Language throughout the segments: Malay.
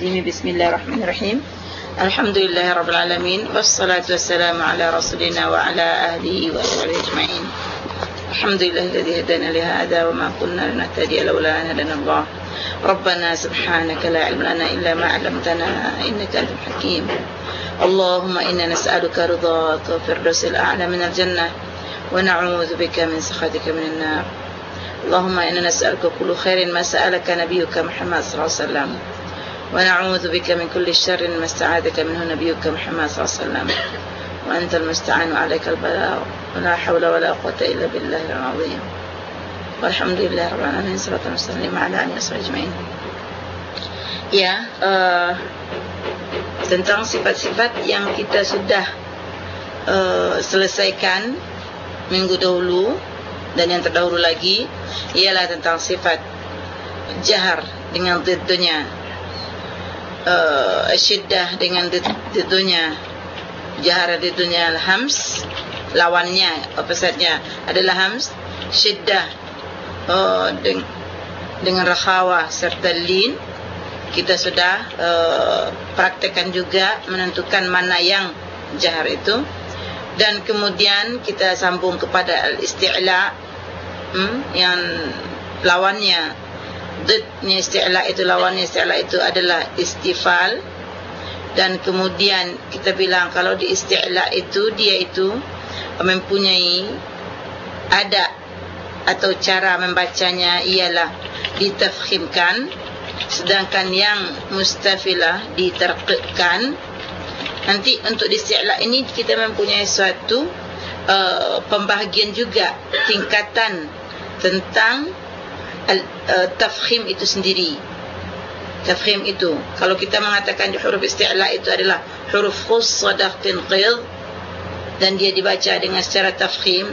الرجيم بسم الله الرحمن الرحيم. الحمد لله رب العالمين والصلاة والسلام على رسولنا وعلى أهله وصحبه أجمعين. الحمد لله الذي هدانا لهذا وما كنا لنهتدي لولا أن هدانا الله. ربنا سبحانك لا علم لنا إلا ما علمتنا إنك أنت الحكيم. اللهم إنا نسألك رضاك وفردوس الأعلى من الجنة ونعوذ بك من سخطك من النار. اللهم إنا نسألك كل خير ما سألك نبيك محمد صلى الله عليه وسلم. ونعوذ بك من كل شر ما استعاذك منه نبيك محمد صلى الله عليه وسلم. وأنت المستعان عليك البلاء. ولا حول ولا قوة إلا بالله العظيم. والحمد لله رب العالمين. صلاة وسلم على آله وصحبه أجمعين. Ya, uh, tentang sifat-sifat yang kita sudah uh, selesaikan minggu dahulu dan yang terdahulu lagi ialah tentang sifat jahar dengan diddunya uh, syiddah dengan diddunya jahar diddunya al-hams. Lawannya opposite-nya adalah hams. Syiddah. Uh, deng dengan rakhawa serta lin. Kita sudah uh, praktekkan juga menentukan mana yang jahar itu. Dan kemudian kita sambung kepada al-isti'la hmm, yang lawannya didnya isti'la itu lawannya isti'la itu adalah istifal dan kemudian kita bilang kalau di isti'la itu dia itu mempunyai ada atau cara membacanya ialah ditafkhimkan sedangkan yang mustafilah diterqiqkan nanti untuk isti'la ini kita mempunyai suatu uh, pembahagian juga tingkatan tentang tafkhim itu sendiri. Tafkhim itu. Kalau kita mengatakan huruf isti'la itu adalah huruf khuss sadaq tinqid dan dia dibaca dengan secara tafkhim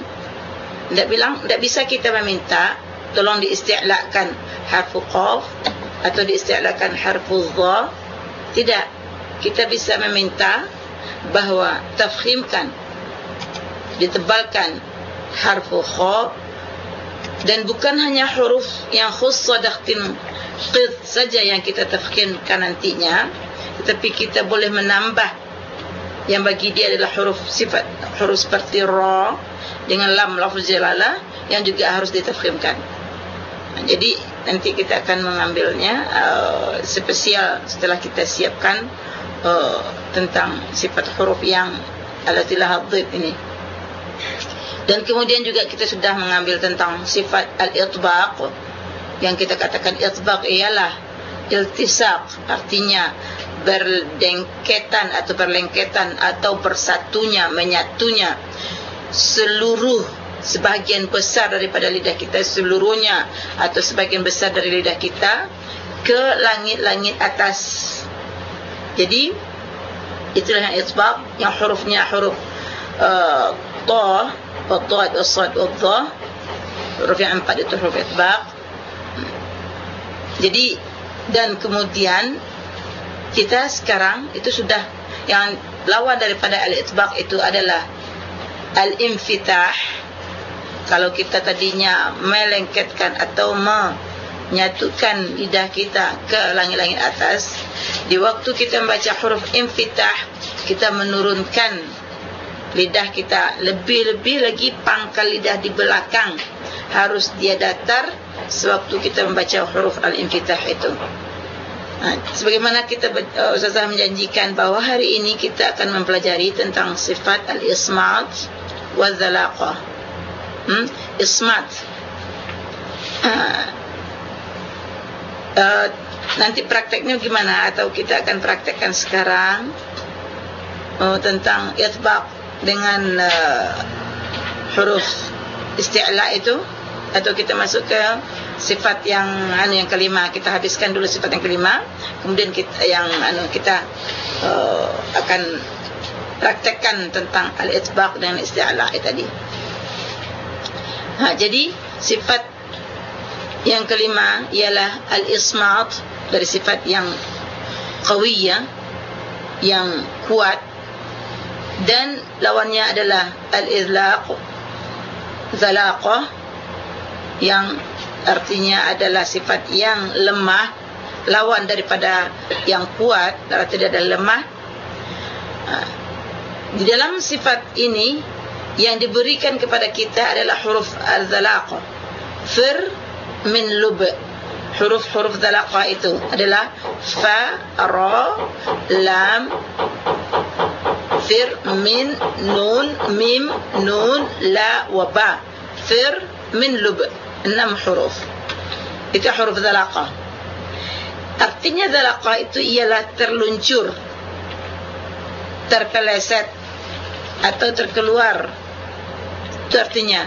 tidak bilang tidak bisa kita meminta tolong diisti'lakan harfu qaf atau diisti'lakan harfu dha. Tidak. Kita bisa meminta bahawa tafkhimkan ditebalkan harfu kha dan bukan hanya huruf yang khussadatin qid saja yang kita tafkhimkan nantinya tetapi kita boleh menambah. Yang bagi dia adalah huruf sifat huruf seperti ra dengan lam lafaz jalalah yang juga harus ditafkhimkan jadi nanti kita akan mengambilnya uh, spesial setelah kita siapkan uh, tentang sifat huruf yang alatilah hadid ini dan kemudian juga kita sudah mengambil tentang sifat al-itbaq. Yang kita katakan itbaq ialah iltisaq artinya berdengketan atau berlengketan atau bersatunya menyatunya seluruh sebahagian besar daripada lidah kita seluruhnya atau sebahagian besar dari lidah kita ke langit-langit atas. Jadi itulah yang itbaq yang hurufnya huruf uh, ta Asad, Wadha Huruf yang empat itu huruf itbaq Jadi Dan kemudian Kita sekarang Itu sudah Yang lawan daripada al-itbaq itu adalah Al-infitah. Kalau kita tadinya Melengketkan atau Menyatukan lidah kita Ke langit-langit atas Di waktu kita membaca huruf infitah Kita menurunkan lidah kita lebih-lebih lagi pangkal lidah di belakang harus dia datar sewaktu kita membaca huruf al-infitah itu. Ha, sebagaimana kita uh, Ustazah menjanjikan bahawa hari ini kita akan mempelajari tentang sifat al-ismat wa zalaqah. Hmm? Ismat. Ha, uh, nanti prakteknya gimana atau kita akan praktekkan sekarang uh, tentang itbaq dengan uh, huruf isti'la itu atau kita masuk ke sifat yang anu yang kelima. Kita habiskan dulu sifat yang kelima. Kemudian kita yang anu kita uh, akan praktekkan tentang al-itbaq dengan isti'la tadi. Ha jadi sifat yang kelima ialah al-ismat dari sifat yang qawiyah yang kuat dan lawannya adalah al-izlaq zalaqah yang artinya adalah sifat yang lemah lawan daripada yang kuat dan tidak ada lemah. Ha. di dalam sifat ini yang diberikan kepada kita adalah huruf al-zalaqah. Fir min lub. Huruf-huruf zalaqah itu adalah fa ra lam fir min nun mim nun la wa ba. Fir min lub. Enam huruf. Itu huruf zalaqah artinya zalaqah itu ialah terluncur terpeleset atau terkeluar. Itu artinya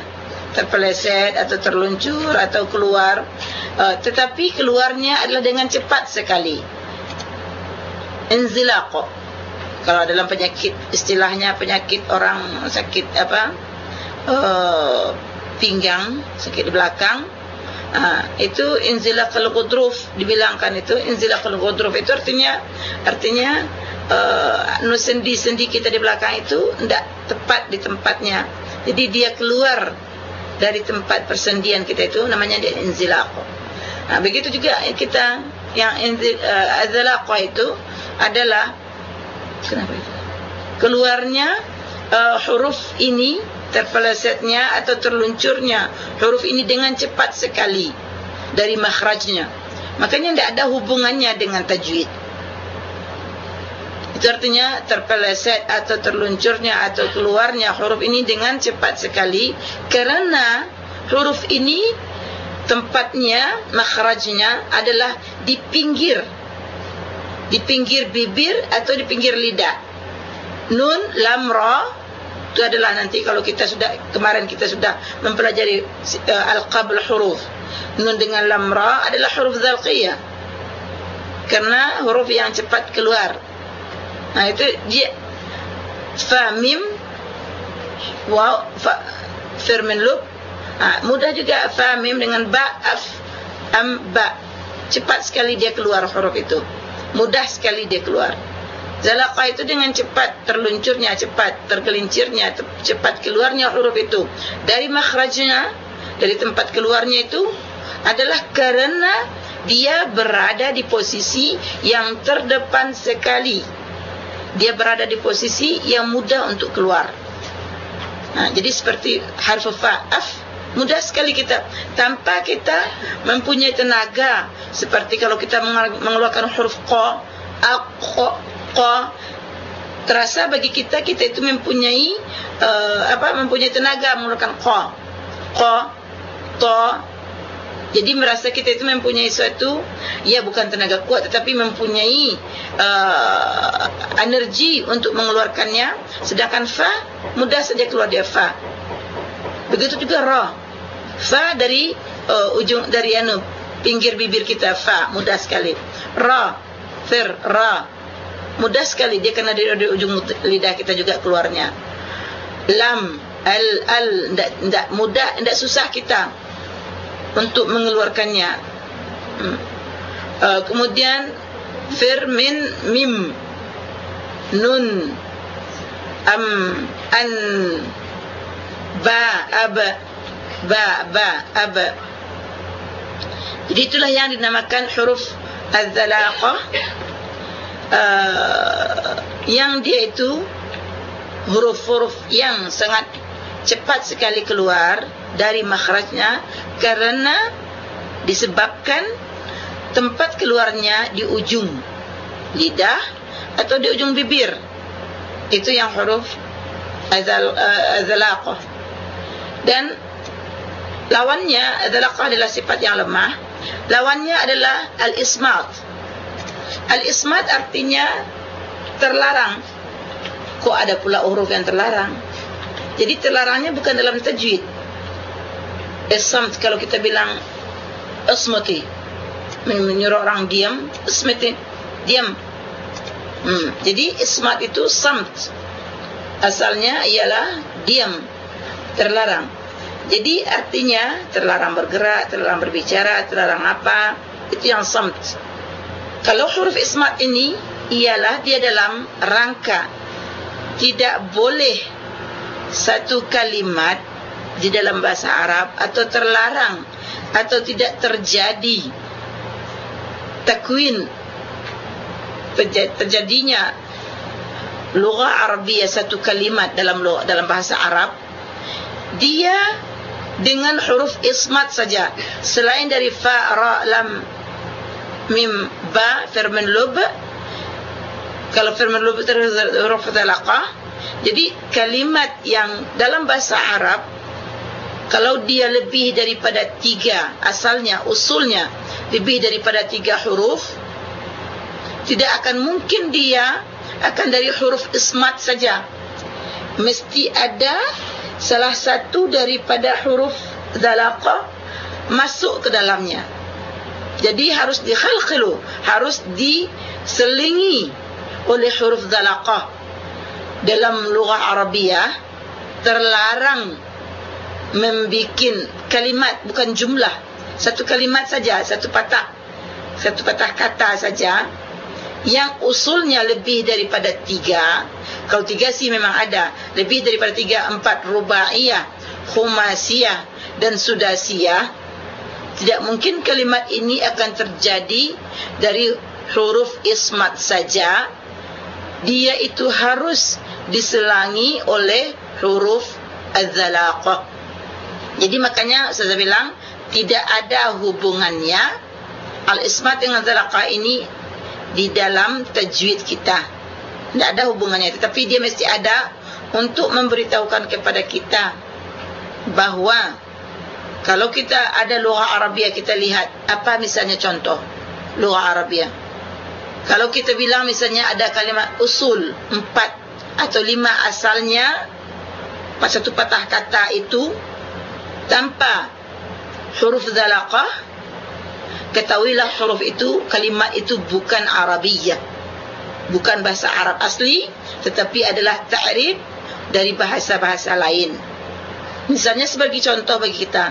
terpeleset atau terluncur atau keluar. Uh, tetapi keluarnya adalah dengan cepat sekali. Inzilaq kalau dalam penyakit istilahnya penyakit orang sakit apa uh, pinggang sakit di belakang uh, itu inzilaqul ghudruf dibilangkan itu inzilaqul ghudruf itu artinya artinya uh, sendi-sendi kita di belakang itu tidak tepat di tempatnya jadi dia keluar dari tempat persendian kita itu namanya dia inzilaq. Nah, begitu juga kita yang inzil uh, itu adalah kenapa itu? Keluarnya uh, huruf ini terpelesetnya atau terluncurnya huruf ini dengan cepat sekali dari makhrajnya. Makanya tidak ada hubungannya dengan tajwid. Itu artinya terpeleset atau terluncurnya atau keluarnya huruf ini dengan cepat sekali kerana huruf ini tempatnya makhrajnya adalah di pinggir di pinggir bibir atau di pinggir lidah. Nun lam ra itu adalah nanti kalau kita sudah kemarin kita sudah mempelajari uh, al-qabl huruf. Nun dengan lam ra adalah huruf dzalqiyah. Karena huruf yang cepat keluar Nah itu dia fa mim wa fa firmin lub. Ha, mudah juga fa mim dengan ba af am ba. Cepat sekali dia keluar huruf itu. Mudah sekali dia keluar. Zalaqah itu dengan cepat terluncurnya cepat, tergelincirnya cepat keluarnya huruf itu. Dari makhrajnya, dari tempat keluarnya itu adalah karena dia berada di posisi yang terdepan sekali dia berada di posisi yang mudah untuk keluar. Nah, jadi seperti harf fa af mudah sekali kita. Tanpa kita mempunyai tenaga. Seperti kalau kita mengeluarkan huruf qa aq qa terasa bagi kita kita itu mempunyai uh, apa mempunyai tenaga mengeluarkan qa qa ta jadi merasa kita itu mempunyai suatu ya bukan tenaga kuat tetapi mempunyai uh, energi untuk mengeluarkannya. Sedangkan fa mudah saja keluar dia fa. Begitu juga ra. Fa dari uh, ujung dari anu pinggir bibir kita fa mudah sekali. Ra fir ra mudah sekali dia kena dari, dari ujung lidah kita juga keluarnya. Lam al al ndak mudah ndak susah kita untuk mengeluarkannya. Hmm. Uh, kemudian fir min mim nun am an ba ab ba ba ab. Jadi itulah yang dinamakan huruf az-zalaqah. Uh, yang dia itu huruf-huruf yang sangat cepat sekali keluar dari makhrajnya karena disebabkan tempat keluarnya di ujung lidah atau di ujung bibir itu yang huruf azal uh, azalaqah dan lawannya azalaqah adalah sifat yang lemah lawannya adalah al-ismat al-ismat artinya terlarang kok ada pula huruf yang terlarang jadi terlarangnya bukan dalam tajwid. Ismat kalau kita bilang asmati menyuruh orang diam, asmati diam. Hmm. Jadi ismat itu samt. Asalnya ialah diam, terlarang. Jadi artinya terlarang bergerak, terlarang berbicara, terlarang apa? Itu yang samt. Kalau huruf ismat ini ialah dia dalam rangka tidak boleh satu kalimat di dalam bahasa Arab atau terlarang atau tidak terjadi takwin terjadinya lughah Arabia satu kalimat dalam dalam bahasa Arab dia dengan huruf ismat saja. Selain dari fa ra lam mim ba firman lub kalau firman lub itu huruf talaqah jadi kalimat yang dalam bahasa Arab kalau dia lebih daripada tiga asalnya usulnya lebih daripada tiga huruf tidak akan mungkin dia akan dari huruf ismat saja. Mesti ada salah satu daripada huruf zalaqah masuk ke dalamnya. Jadi harus dikhalqilu harus diselingi oleh huruf zalaqah. Dalam lughah arabiyah terlarang membikin kalimat bukan jumlah. Satu kalimat saja satu patah. Satu patah kata saja yang usulnya lebih daripada tiga kalau tiga sih memang ada. Lebih daripada tiga empat rubaiyah khumasiyah dan sudasiyah. Tidak mungkin kalimat ini akan terjadi dari huruf ismat saja. Dia itu harus diselangi oleh huruf az-zalaqah. Jadi makanya saya bilang tidak ada hubungannya al-ismat dengan zalaqah ini di dalam tajwid kita. Tidak ada hubungannya tetapi dia mesti ada untuk memberitahukan kepada kita bahawa kalau kita ada lughah Arabia kita lihat apa misalnya contoh lughah Arabia. Kalau kita bilang misalnya ada kalimat usul empat atau lima asalnya pada satu patah kata itu tanpa huruf zalaqah ketahuilah huruf itu kalimat itu bukan arabiyah. Bukan bahasa arab asli tetapi adalah ta'rif dari bahasa-bahasa lain. Misalnya sebagai contoh bagi kita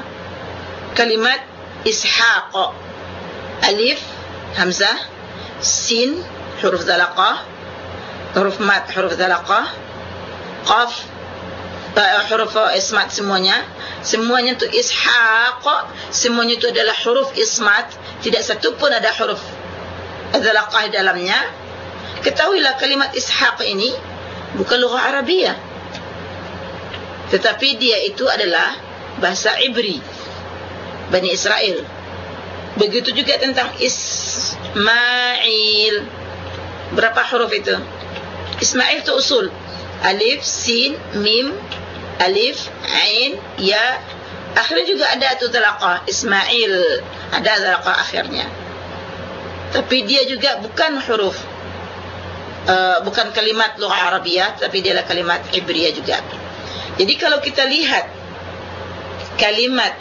kalimat ishaq alif hamzah sin huruf zalaqah huruf mat huruf zalaqah qaf huruf ismat semuanya. Semuanya itu ishaq. Semuanya itu adalah huruf ismat. Tidak satu pun ada huruf. Adzalaqah dalamnya. Ketahuilah kalimat ishaq ini bukan lughah arabia tetapi dia itu adalah bahasa ibri bani israel. Begitu juga tentang ismail. Berapa huruf itu? Ismail itu usul. Alif sin mim alif ain ya. Akhirnya juga ada tu talaqah ismail. Ada talaqah akhirnya. Tapi dia juga bukan huruf. Uh, bukan kalimat lughah arabiyah tapi dia adalah kalimat ibriyah juga. Jadi kalau kita lihat kalimat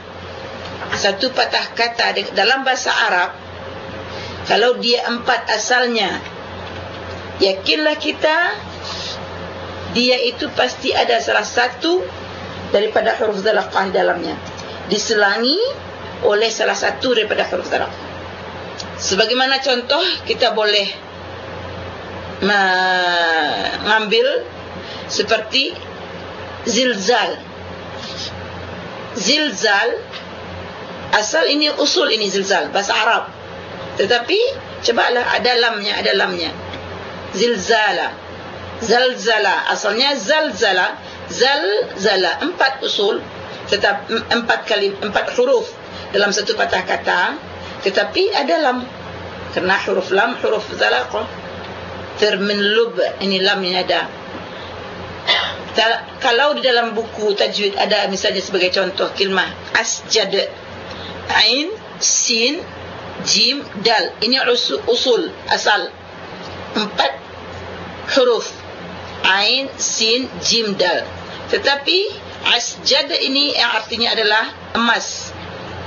satu patah kata dalam bahasa arab kalau dia empat asalnya yakinlah kita dia itu pasti ada salah satu daripada huruf zalaqah dalamnya. Diselangi oleh salah satu daripada huruf zalaqah sebagaimana contoh kita boleh mengambil seperti zilzal. Zilzal asal ini usul ini zilzal bahasa Arab. Tetapi cobalah ada lamnya ada lamnya. Zilzala zalzala. Asalnya zalzala. Zalzala. Empat usul. Tetap empat kali empat huruf. Dalam satu patah kata. Tetapi ada lam. Kerana huruf lam huruf zalaqah termin lub. Ini lam ada. Kalau di dalam buku tajwid ada misalnya sebagai contoh kalimah asjad. Ain sin jim dal. Ini usul, usul asal. Empat huruf ain sin jim dal tetapi asjad ini yang artinya adalah emas.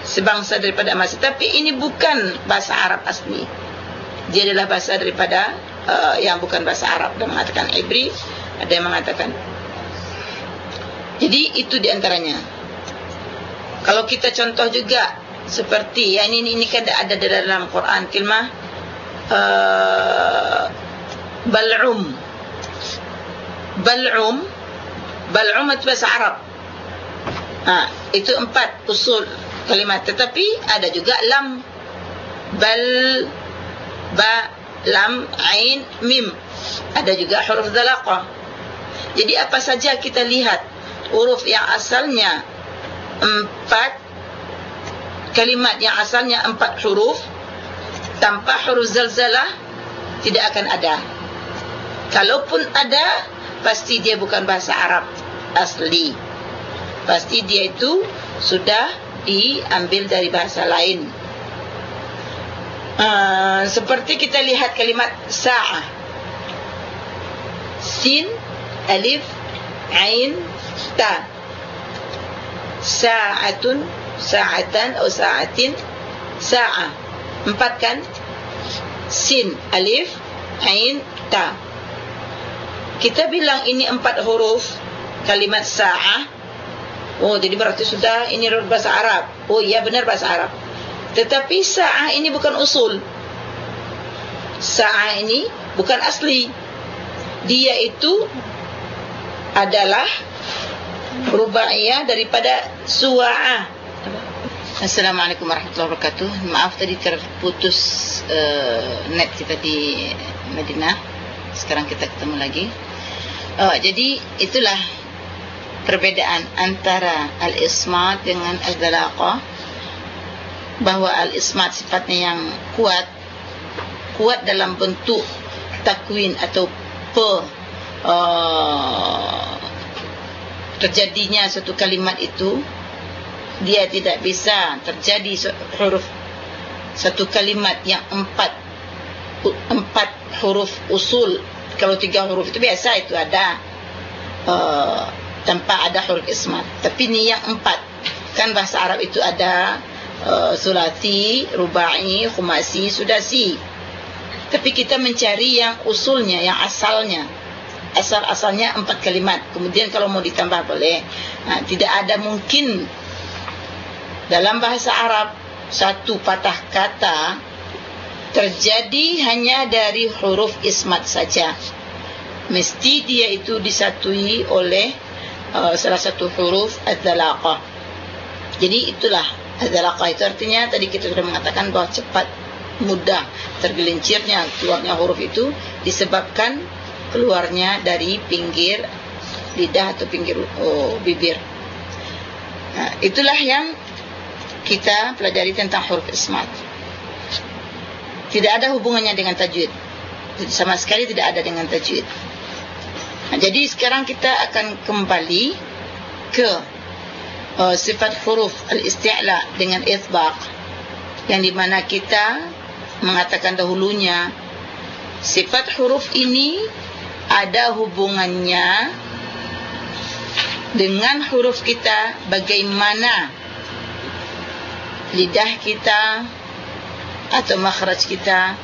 Sebangsa daripada emas. Tetapi ini bukan bahasa Arab asli. Dia adalah bahasa daripada uh, yang bukan bahasa Arab. Dan mengatakan ibri ada yang mengatakan. Jadi itu diantaranya kalau kita contoh juga seperti yang ini ini kan ada dalam Quran kalimah uh, bal'um bal'um. Bal'um itu bahasa Arab. Ha, itu empat usul kalimat. Tetapi ada juga lam. Bal ba lam ain mim. Ada juga huruf zalaqah jadi apa saja kita lihat huruf yang asalnya empat kalimat yang asalnya empat huruf tanpa huruf zalzalah tidak akan ada. Kalaupun ada pasti dia bukan bahasa Arab asli. Pasti dia itu sudah diambil dari bahasa lain. Uh, seperti kita lihat kalimat sa'ah sin alif ain ta. Sa'atun sa'atan atau sa'atin sa'ah empat kan sin alif ain ta kita bilang ini empat huruf kalimat sa'ah oh jadi berarti sudah ini bahasa Arab oh iya benar bahasa Arab tetapi sa'ah ini bukan usul sa'ah ini bukan asli dia itu adalah rubaiyah daripada sua'ah. Assalamualaikum warahmatullahi wabarakatuh. Maaf tadi terputus uh, net kita di Madinah. Sekarang kita ketemu lagi. Oh, jadi itulah perbedaan antara al-ismat dengan al-dalaqah. Bahawa al-ismat sifatnya yang kuat. Kuat dalam bentuk takwin atau per uh, terjadinya satu kalimat itu dia tidak bisa terjadi huruf satu kalimat yang empat empat huruf usul kalau tiga huruf itu biasa itu ada uh, tanpa ada huruf ismat. Tapi ni yang empat. Kan bahasa Arab itu ada uh, sulati rubai khumasi sudasi tapi kita mencari yang usulnya yang asalnya. Asal-asalnya empat kalimat. Kemudian kalau mau ditambah boleh. Ha, tidak ada mungkin. Dalam bahasa Arab satu patah kata terjadi hanya dari huruf ismat saja. Mesti dia itu disatui oleh uh, salah satu huruf adzalaqah. Jadi itulah adzalaqah itu artinya tadi kita sudah mengatakan bahawa cepat mudah tergelincirnya keluarnya huruf itu disebabkan keluarnya dari pinggir lidah atau pinggir oh, bibir. Nah, itulah yang kita pelajari tentang huruf ismat. Tidak ada hubungannya dengan tajwid. Sama sekali tidak ada dengan tajwid. Nah, jadi sekarang kita akan kembali ke uh, sifat huruf al-isti'la dengan ithbaq yang di mana kita mengatakan dahulunya sifat huruf ini ada hubungannya dengan huruf kita bagaimana lidah kita atau makhraj kita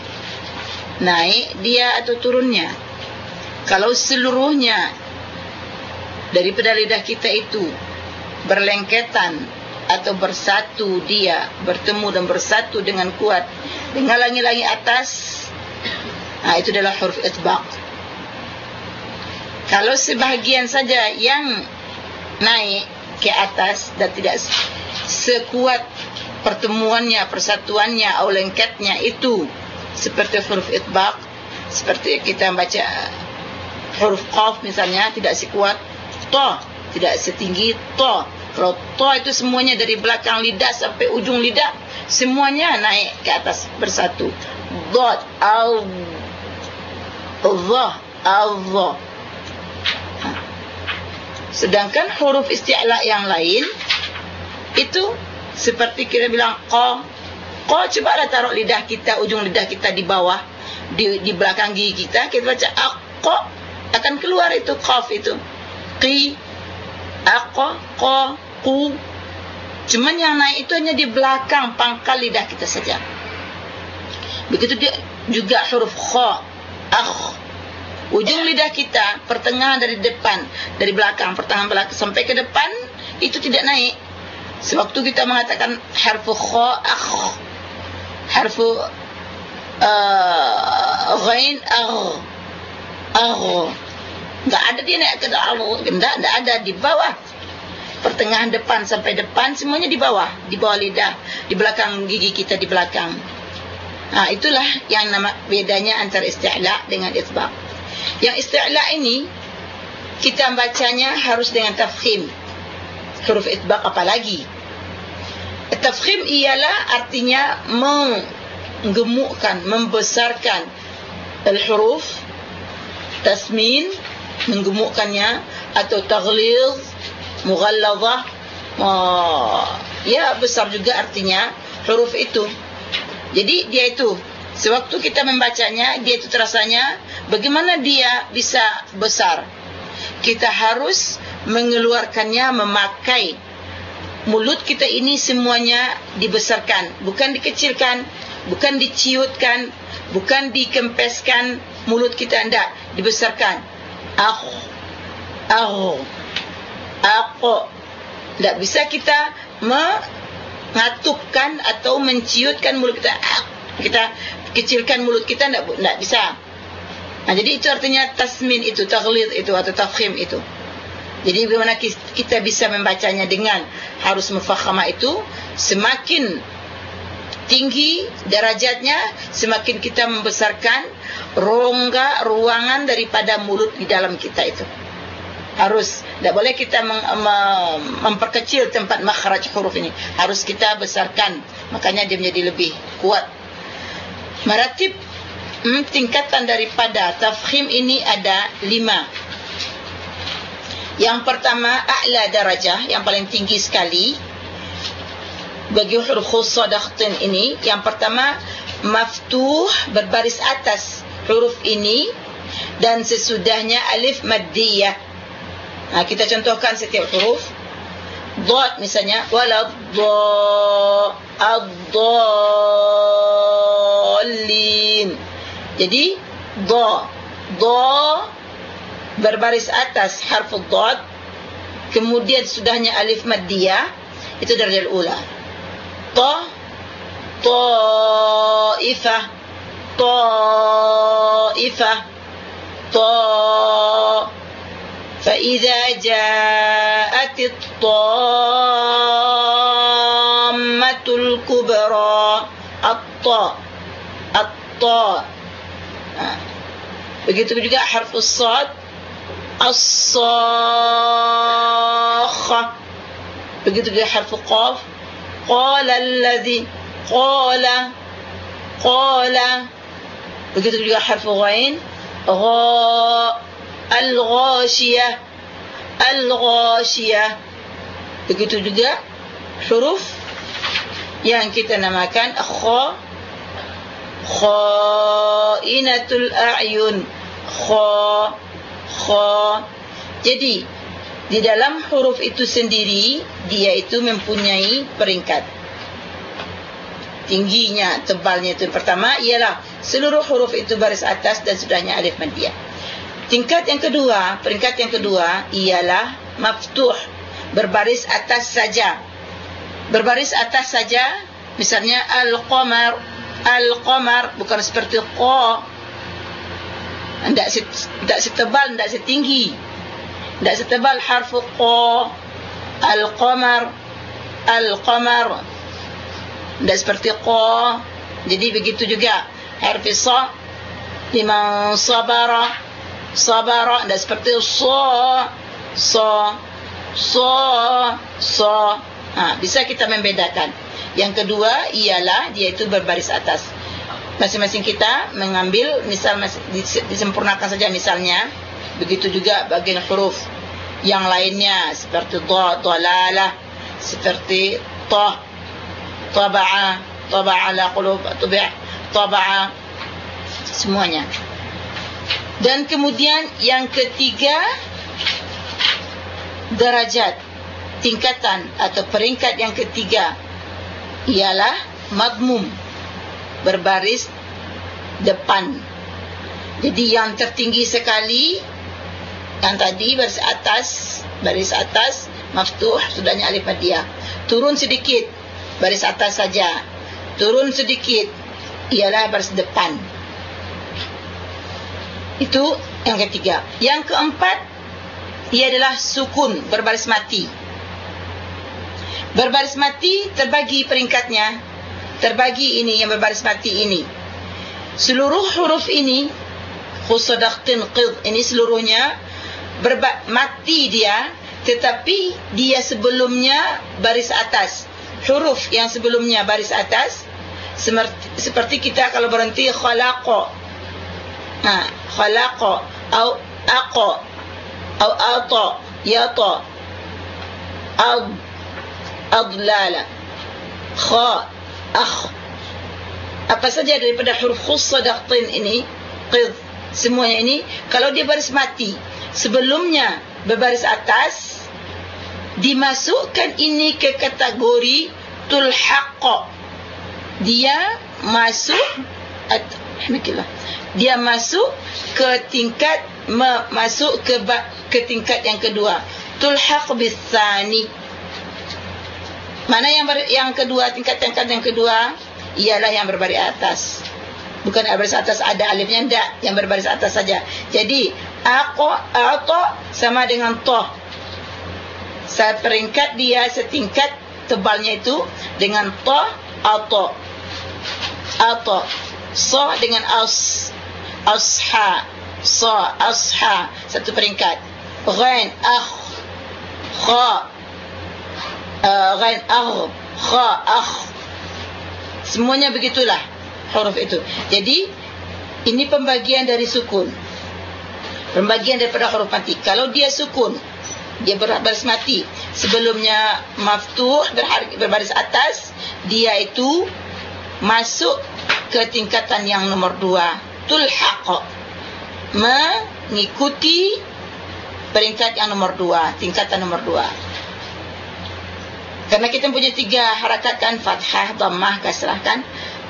naik dia atau turunnya. Kalau seluruhnya daripada lidah kita itu berlengketan atau bersatu dia bertemu dan bersatu dengan kuat dengan langit-langit atas nah itu adalah huruf itbaq. Kalau sebahagian saja yang naik ke atas dan tidak sekuat pertemuannya, persatuannya, atau lengketnya itu seperti huruf itbaq, seperti kita baca huruf qaf misalnya tidak sekuat ta, tidak setinggi ta. Kalau ta itu semuanya dari belakang lidah sampai ujung lidah semuanya naik ke atas bersatu. Dot al dha al dha Sedangkan huruf isti'la yang lain itu seperti kita bilang qa. Qa cuba lah taruh lidah kita ujung lidah kita di bawah di di belakang gigi kita kita baca aqqa akan keluar itu qaf itu. Qi aqqa qa qu. Cuman yang naik itu hanya di belakang pangkal lidah kita saja. Begitu dia juga huruf kha. Akh ujung lidah kita pertengahan dari depan dari belakang pertengahan belakang sampai ke depan itu tidak naik sewaktu kita mengatakan harfu kha akh harfu uh, ghain agh agh enggak ada dia naik ke dalam enggak enggak ada di bawah pertengahan depan sampai depan semuanya di bawah di bawah lidah di belakang gigi kita di belakang Ha, itulah yang nama bedanya antara isti'la dengan itbaq. Yang isti'la ini kita bacanya harus dengan tafkhim. Huruf itbaq apalagi? Tafkhim ialah artinya menggemukkan, membesarkan al-huruf tasmin menggemukkannya atau taghlidh mughalladhah ya besar juga artinya huruf itu. Jadi dia itu sewaktu kita membacanya dia itu terasanya bagaimana dia bisa besar. Kita harus mengeluarkannya memakai mulut kita ini semuanya dibesarkan. Bukan dikecilkan bukan diciutkan bukan dikempeskan. Mulut kita anda dibesarkan. Aku aku aku tidak bisa kita mengatupkan atau menciutkan mulut kita. Kita kecilkan mulut kita tidak tidak bisa. Nah, jadi itu artinya tasmin itu taghlid itu atau tafkhim itu jadi bagaimana kita bisa membacanya dengan harus mufakhamah itu semakin tinggi derajatnya semakin kita membesarkan rongga ruangan daripada mulut di dalam kita itu. Harus tidak boleh kita mem memperkecil tempat makhraj huruf ini. Harus kita besarkan makanya dia menjadi lebih kuat. Maratib hmm, tingkatan daripada tafkhim ini ada lima yang pertama a'la darajah yang paling tinggi sekali. Bagi huruf khussadaqtin ini yang pertama maftuh berbaris atas huruf ini dan sesudahnya alif maddiyah. Ha, kita contohkan setiap huruf. Dad misalnya walad ad-dallin jadi da da berbaris atas harful dhad kemudian sudahnya alif maddiyah itu darjah ula. ta ta'ifa ta'ifa ta fa idza ja'at at-tammatul kubra at-ta at-ta ha. begitu juga harfus Sad. الصاخة. بقيت بقى حرف قاف قال الذي قال قال. بقيت بقى حرف غين غاء الغاشية الغاشية. بقيت بقى حروف. يعني كيت أنا ما كان خاء خائنة الأعين. خاء kha. Jadi di dalam huruf itu sendiri dia itu mempunyai peringkat. Tingginya tebalnya itu pertama ialah seluruh huruf itu baris atas dan sudahnya alif maddiyah tingkat yang kedua peringkat yang kedua ialah maftuh berbaris atas saja. Berbaris atas saja misalnya al-qamar. Al-qamar bukan seperti qa tidak tidak setebal tidak setinggi. Tidak setebal harf qa al-qamar al-qamar. Tidak seperti qa. Jadi begitu juga harf sa liman sabara sabara. Tidak seperti sa sa sa sa. Ha, bisa kita membedakan. Yang kedua ialah dia itu berbaris atas masing-masing kita mengambil misal disempurnakan saja misalnya begitu juga bagian huruf yang lainnya seperti dha dalalah seperti ta taba'a taba'a la qulub tubi' taba'a semuanya. Dan kemudian yang ketiga derajat tingkatan atau peringkat yang ketiga ialah madmum berbaris depan. Jadi yang tertinggi sekali yang tadi baris atas baris atas maftuh sudahnya alif madiyah. Turun sedikit baris atas saja. Turun sedikit ialah baris depan. Itu yang ketiga. Yang keempat ia adalah sukun berbaris mati. Berbaris mati terbagi peringkatnya terbagi ini yang berbaris mati ini. Seluruh huruf ini khusadaqtin qid ini seluruhnya mati dia tetapi dia sebelumnya baris atas. Huruf yang sebelumnya baris atas seperti kita kalau berhenti khalaqa ha khalaqa au aqa au ata yata ad adlala kha akh apa saja daripada huruf khusadaqtin ini qid semuanya ini kalau dia baris mati sebelumnya berbaris atas dimasukkan ini ke kategori tulhaq dia masuk alhamdulillah. Dia masuk ke tingkat masuk ke ke tingkat yang kedua. Tulhaq bisani mana yang ber, yang kedua tingkat tingkat yang kedua ialah yang berbaris atas. Bukan berbaris atas ada alifnya enggak yang berbaris atas saja. Jadi aqa ato sama dengan toh. Saat peringkat dia setingkat tebalnya itu dengan toh atau atau sa dengan as asha sa asha satu peringkat. Ghain. Akh. Kha uh, ghain akh kha akh semuanya begitulah huruf itu. Jadi ini pembagian dari sukun. Pembagian daripada huruf mati. Kalau dia sukun dia berbaris mati. Sebelumnya maftuh berbaris atas dia itu masuk ke tingkatan yang nomor dua. Tulhaq. Mengikuti peringkat yang nomor dua tingkatan nomor dua karena kita punya tiga harakat kan fathah dhammah kasrah kan.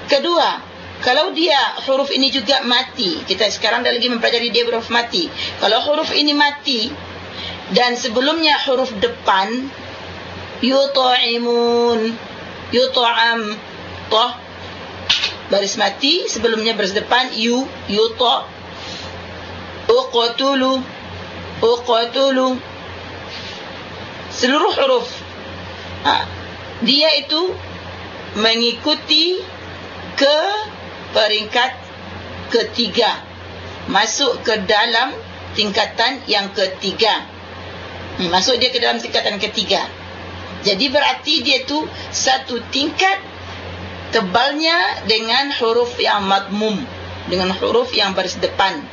Kedua kalau dia huruf ini juga mati kita sekarang dah lagi mempelajari dia huruf mati. Kalau huruf ini mati dan sebelumnya huruf depan yut'imun yut'am toh baris mati sebelumnya baris depan yu yuta uqtulu uqtulu seluruh huruf ha, dia itu mengikuti ke peringkat ketiga. Masuk ke dalam tingkatan yang ketiga. Hmm, masuk dia ke dalam tingkatan ketiga. Jadi berarti dia tu satu tingkat tebalnya dengan huruf yang madmum dengan huruf yang baris depan.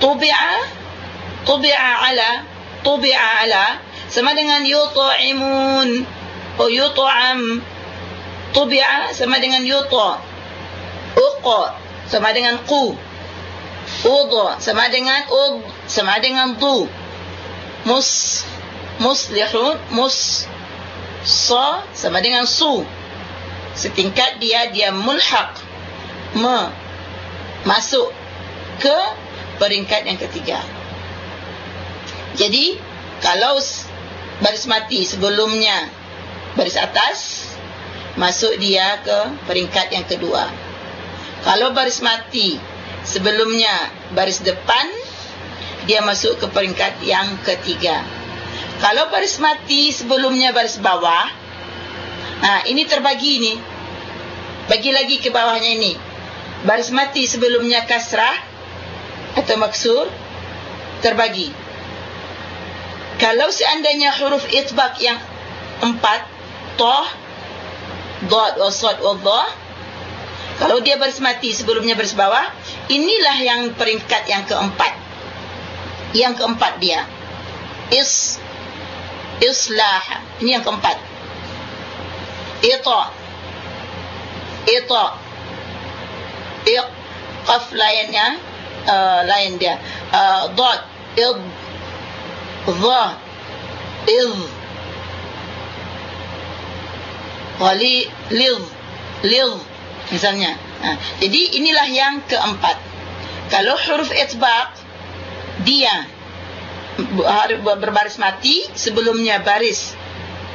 Tubi'a tubi'a ala tubi'a ala sama dengan yut'imun atau yut'am tubi'a sama dengan yuta uqa sama dengan qu udu sama dengan ud sama dengan du mus muslihun mus sa sama dengan su setingkat dia dia mulhaq. me masuk ke peringkat yang ketiga jadi kalau baris mati sebelumnya baris atas masuk dia ke peringkat yang kedua kalau baris mati sebelumnya baris depan dia masuk ke peringkat yang ketiga kalau baris mati sebelumnya baris bawah Ha, ini terbagi ni. Bagi lagi ke bawahnya ini. Baris mati sebelumnya kasrah atau maksur terbagi. Kalau seandainya huruf itbaq yang empat, toh, dad, wasad, waddah. Kalau dia baris mati sebelumnya baris bawah, inilah yang peringkat yang keempat. Yang keempat dia. Is, islah. Ini yang keempat ita ita iq qaf lainnya uh, lain dia uh, dad id dha id wali lid lid misalnya. Ha. jadi inilah yang keempat. Kalau huruf itbaq dia berbaris mati sebelumnya baris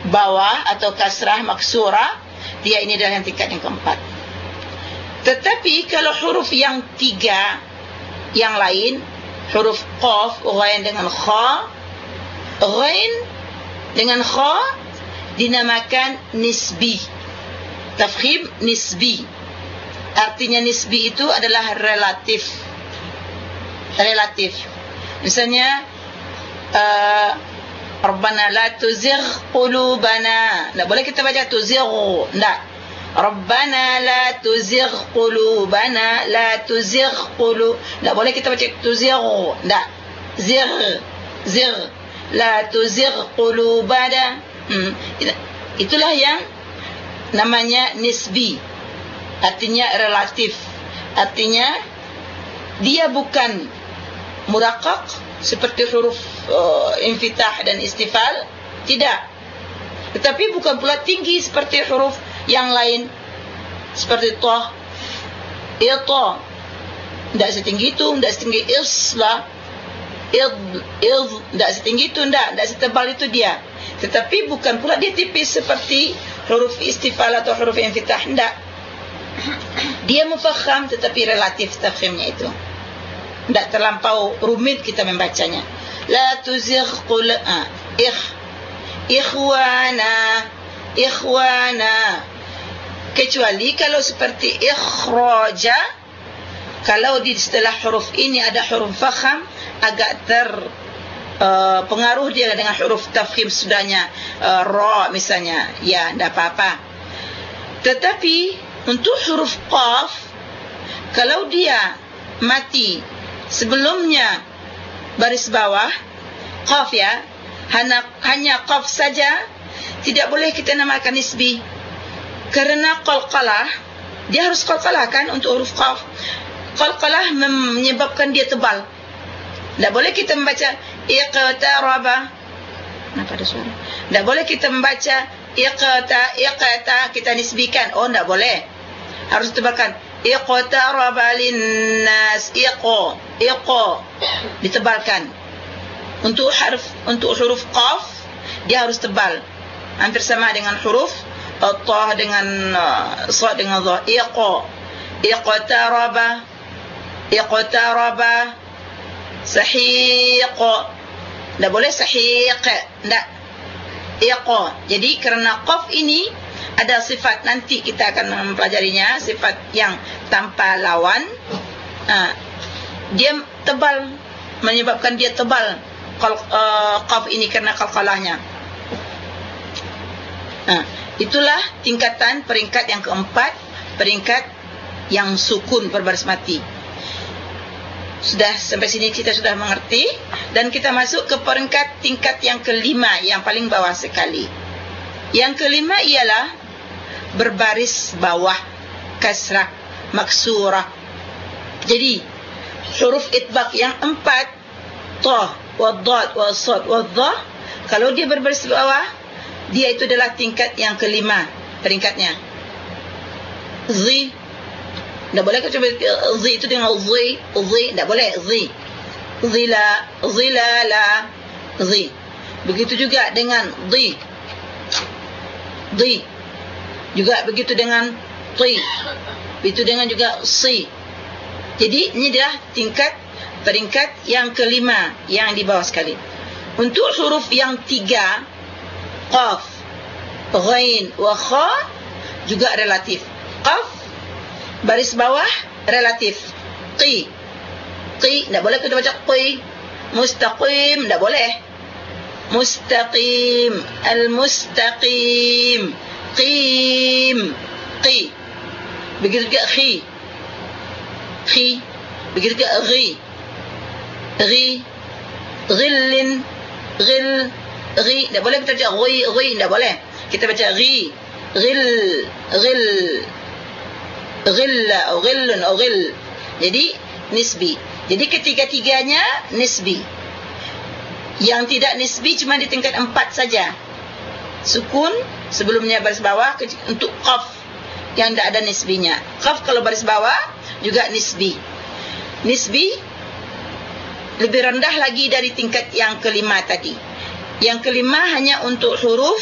bawah atau kasrah maksura dia ini adalah yang tingkat yang keempat. Tetapi kalau huruf yang tiga yang lain huruf qaf ghain dengan kha ghain dengan kha dinamakan nisbi. Tafkhim nisbi. Artinya nisbi itu adalah relatif. Relatif. Misalnya uh, Rabbana la tuzigh qulubana. Tak boleh kita baca tuzigh? Tak Rabbana la tuzigh qulubana la tuzigh qulu. Tak boleh kita baca tuzigh? Tak zigh. Zigh la tuzigh qulubana. Hmm. itulah yang namanya nisbi. Artinya relatif. Artinya dia bukan murakak seperti huruf uh, infitah dan istifal. Tidak. Tetapi bukan pula tinggi seperti huruf yang lain. Seperti ta ita tidak setinggi itu tidak setinggi isla id id tidak setinggi itu tidak tidak setebal itu dia. Tetapi bukan pula dia tipis seperti huruf istifal atau huruf infitah. Tidak dia mufakham tetapi relatif tafhimnya itu. Tidak terlampau rumit kita membacanya. La tuzigh qul ah, ikh ikhwana ikhwana. Kecuali kalau seperti ikhraja kalau di setelah huruf ini ada huruf fakham agak ter uh, pengaruh dia dengan huruf tafkhim sudahnya. Uh, ra misalnya. Ya tidak apa-apa. Tetapi untuk huruf qaf kalau dia mati sebelumnya baris bawah qaf ya hanya hanya qaf saja tidak boleh kita namakan nisbi. Karena qalqalah dia harus qalqalah kan untuk huruf qaf qalqalah menyebabkan dia tebal. Tidak boleh kita membaca iqtaraba. Kenapa ada suara? Tidak boleh kita membaca iqta iqta kita nisbikan. Oh tidak boleh. Harus tebalkan iqtaraba linnas. Iqo iqo. Ditebalkan. Untuk huruf untuk huruf qaf dia harus tebal. Hampir sama dengan huruf ta dengan uh, sa dengan dha iqo. Iqtaraba iqtaraba. Sahiq. Tidak boleh sahiq. Tidak iqo jadi kerana qaf ini ada sifat nanti kita akan mempelajarinya sifat yang tanpa lawan. Ha, dia tebal menyebabkan dia tebal uh, qaf ini karena qalqalahnya. Ha, itulah tingkatan peringkat yang keempat peringkat yang sukun berbaris mati sudah sampai sini kita sudah mengerti dan kita masuk ke peringkat tingkat yang kelima yang paling bawah sekali. Yang kelima ialah berbaris bawah kasrah maksurah. Jadi huruf itbaq yang empat ta wa dad wa sad wa dha kalau dia berbaris bawah dia itu adalah tingkat yang kelima peringkatnya. Zi tidak boleh kita coba zi itu dengan zi zi tidak boleh zi zila zilala zi begitu juga dengan di di juga begitu dengan ti begitu dengan juga si jadi ini adalah tingkat peringkat yang kelima yang di bawah sekali. Untuk huruf yang tiga qaf ghain wa kha juga relatif. Qaf baris bawah relatif. Qi. Qi tidak boleh kita baca qi. Mustaqim tidak boleh. Mustaqim. Al mustaqim qim. Qi. Begitu juga khi khi begitu juga ghi ghi ghillin. Ghil ghi tak boleh kita baca ghi ghi tak boleh. Kita baca ghi ghil ghil ghilla atau ghillun atau ghil. Jadi nisbi. Jadi ketiga-tiganya nisbi. Yang tidak nisbi cuma di tingkat empat saja. Sukun sebelumnya baris bawah untuk qaf. Yang tidak ada nisbinya. Qaf kalau baris bawah juga nisbi. Nisbi lebih rendah lagi dari tingkat yang kelima tadi. Yang kelima hanya untuk huruf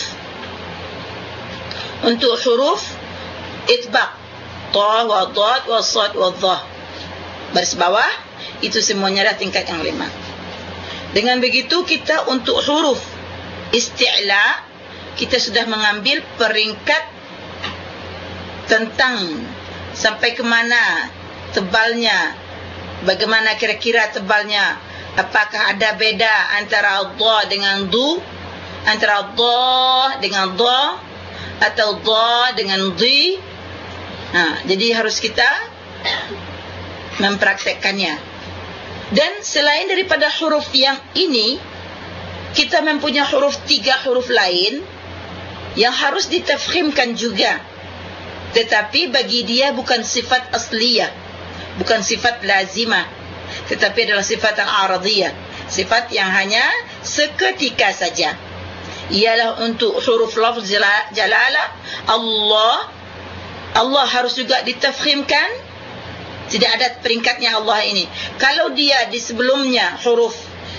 untuk huruf itbaq ta wa dad wa sad wa dha baris bawah itu semuanya adalah tingkat yang lima. Dengan begitu kita untuk huruf isti'la kita sudah mengambil peringkat tentang sampai ke mana tebalnya bagaimana kira-kira tebalnya apakah ada beda antara dha dengan du antara dha dengan dha atau dha dengan dhi ha jadi harus kita mempraktekkannya. Dan selain daripada huruf yang ini kita mempunyai huruf tiga huruf lain yang harus ditafkhimkan juga. Tetapi bagi dia bukan sifat asliyah bukan sifat lazimah tetapi adalah sifat al-aradiyah sifat yang hanya seketika saja. Ialah untuk huruf lafz jalalah Allah Allah harus juga ditafkhimkan. Tidak ada peringkatnya Allah ini. Kalau dia di sebelumnya huruf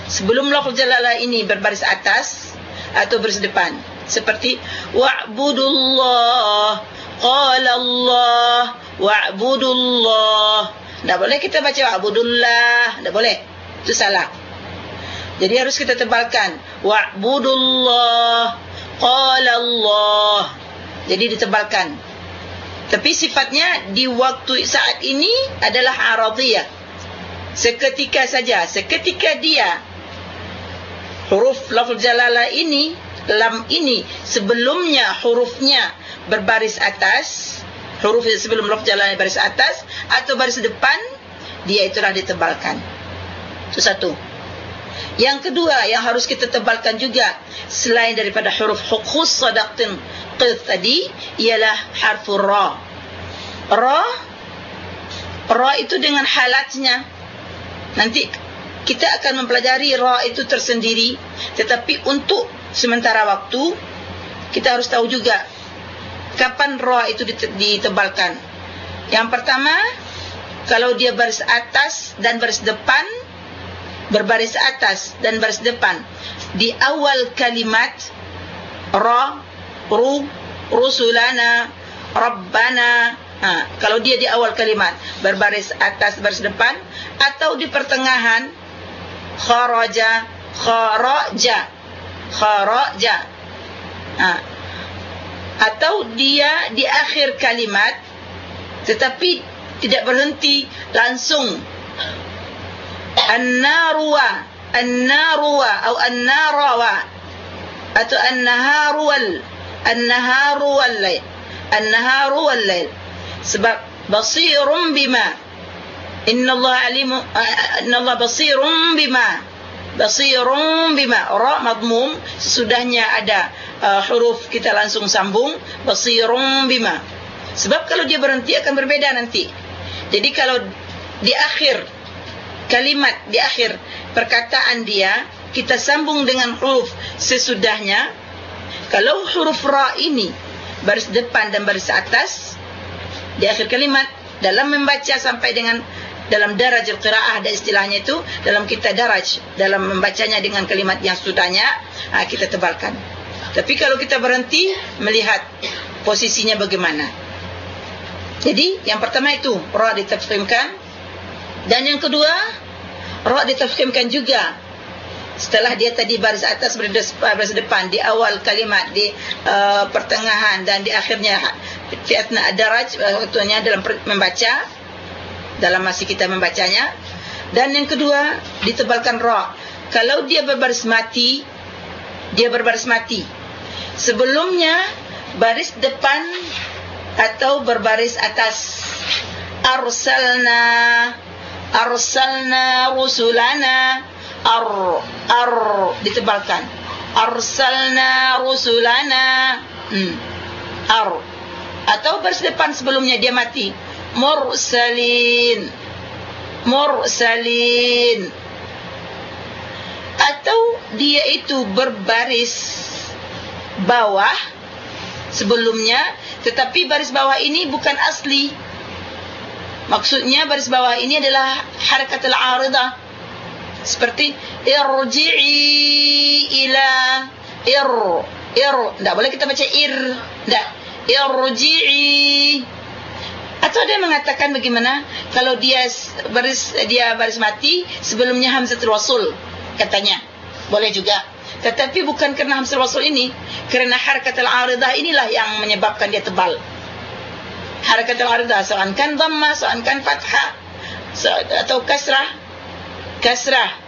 sebelum lafz jalalah ini berbaris atas atau berbaris depan seperti wa'budullah qala Allah wa'budullah. Tak boleh kita baca wa'budullah. Tak boleh. Itu salah. Jadi harus kita tebalkan wa'budullah qala Allah jadi ditebalkan tapi sifatnya di waktu saat ini adalah aradiyah seketika saja seketika dia. Huruf lafaz jalalah ini lam ini sebelumnya hurufnya berbaris atas huruf sebelum lafaz jalalah baris atas atau baris depan dia itulah ditebalkan. Itu satu yang kedua yang harus kita tebalkan juga selain daripada huruf khusus sadaqtin qil tadi ialah harfur ra. Ra ra itu dengan halatnya. Nanti kita akan mempelajari ra itu tersendiri. Tetapi untuk sementara waktu kita harus tahu juga kapan ra itu ditebalkan. Yang pertama kalau dia baris atas dan baris depan berbaris atas dan baris depan. Di awal kalimat ra ru rusulana rabbana. Ha kalau dia di awal kalimat berbaris atas baris depan atau di pertengahan kharaja kharaja kharaja. Ha atau dia di akhir kalimat tetapi tidak berhenti langsung an-narwa an-narwa atau an-narawa atau an-naharu wal an-naharu wal lail an-naharu wal lail sebab basirun bima Inna Allah alimu Inna Allah basirun bima Basirun bima Ra madmum Sesudahnya ada uh, huruf kita langsung sambung. Basirun bima Sebab kalau dia berhenti akan berbeda nanti. Jadi kalau di akhir Kalimat di akhir perkataan dia Kita sambung dengan huruf sesudahnya. Kalau huruf Ra ini Baris depan dan baris atas Di akhir kalimat Dalam membaca sampai dengan dalam daraj al-qiraah ada istilahnya itu dalam kita daraj dalam membacanya dengan kalimat yang sudahnya ha, kita tebalkan. Tapi kalau kita berhenti melihat posisinya bagaimana. Jadi yang pertama itu ra ditafkhimkan dan yang kedua ra ditafkhimkan juga setelah dia tadi baris atas baris depan di awal kalimat di uh, pertengahan dan di akhirnya fi'atna ad-daraj waktunya dalam membaca dalam masih kita membacanya. Dan yang kedua ditebalkan ra kalau dia berbaris mati dia berbaris mati. Sebelumnya baris depan atau berbaris atas. Arsalna arsalna rusulana. Ar ar ditebalkan. Arsalna rusulana. Hmm. ar. Atau baris depan sebelumnya dia mati. Mursalin. Mursalin. Atau dia itu berbaris bawah sebelumnya tetapi baris bawah ini bukan asli maksudnya baris bawah ini adalah harakatul aridah seperti irji'i ila ir ir. Enggak boleh kita baca ir. Enggak irji'i. Atau ada yang mengatakan bagaimana? Kalau dia baris dia baris mati sebelumnya hamzatul wasl katanya. Boleh juga. Tetapi bukan kerana hamzatul wasl ini, kerana harakatul aridah inilah yang menyebabkan dia tebal. Harakat al-aridah seakan dhamma seakan fathah atau kasrah. Kasrah.